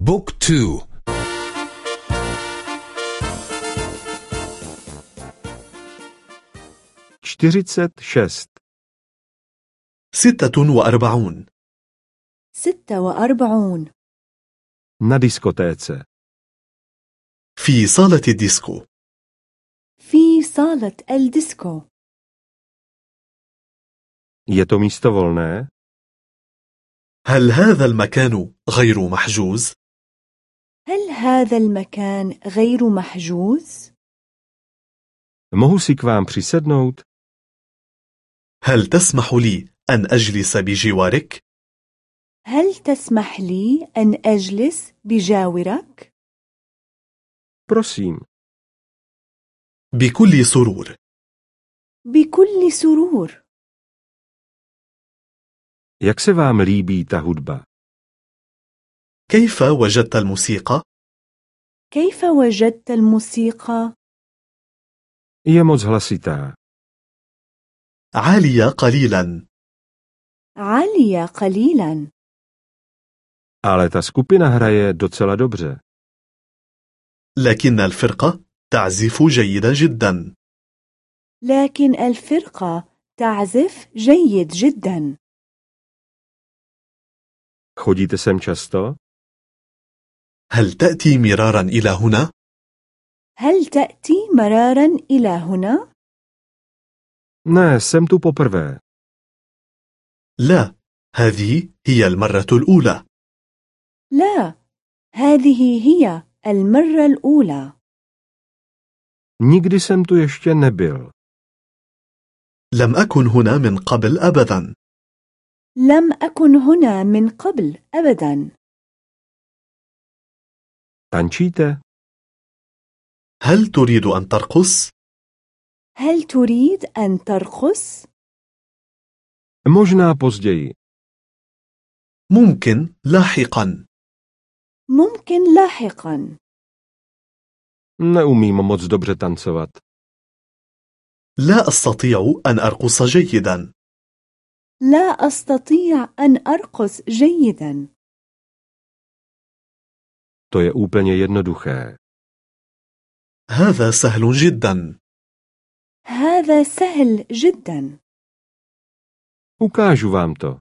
book two. čtyřicet šest, ستة وأربعون. ستة وأربعون. Na diskotéce, في صالة الديسكو. في صالة الديسكو. Je to místo volné? هل هذا المكان غير محجوز؟ هل هذا المكان غير محجوز؟ Mohu si k vám přisednout? هل تسمح لي أن أجلس بجوارك؟ هل تسمح لي أن أجلس بجاورك؟ Prosím, بكل سرور بكل سرور jak se vám líbí ta hudba? كيف وجدت الموسيقى؟ كيف وجدت الموسيقى؟ Je moc hlasitá. عالية قليلا عالية قليلا Ale ta skupina hraje docela dobře. لكن الفرقة تعزف جيدا جدا لكن الفرقة تعزف جيد جدا Chodíte sem často? هل تأتي مرارا إلى هنا؟ هل تأتي مرارا إلى هنا؟ Ne, tu poprvé. لا هذه هي المرة الأولى لا هذه هي المرة الأولى Nikdy jsem tu ještě nebyl. لم أكن هنا من قبل أبدا لم أكن هنا من قبل أبدا Tančíte? هل تريد أن ترقص؟ هل تريد أن ترقص؟ Možná později. ممكن لاحقا ممكن لاحقا Neumím moc dobře tancovat. لا أستطيع أن أرقص جيدا لا أستطيع أن أرقص جيدا To je úplně jednoduché. هذا سهل جدا هذا سهل جدا Ukážu vám to.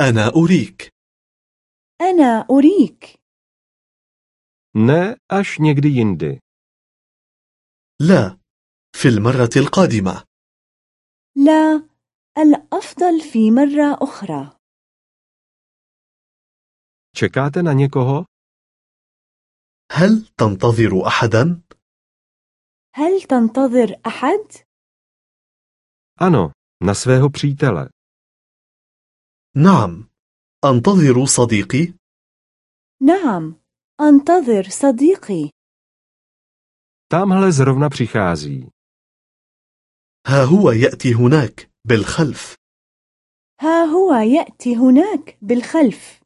أنا أريك أنا أريك Ne až někdy jindy. لا في المرة القادمة لا الأفضل في مرة أخرى Čekáte na někoho? هل تنتظر أحدا؟ هل تنتظر أحد؟ Ano, na svého přítele. نعم أنتظر صديقي نعم أنتظر صديقي Tamhle zrovna přichází. ها هو يأتي هناك بالخلف ها هو يأتي هناك بالخلف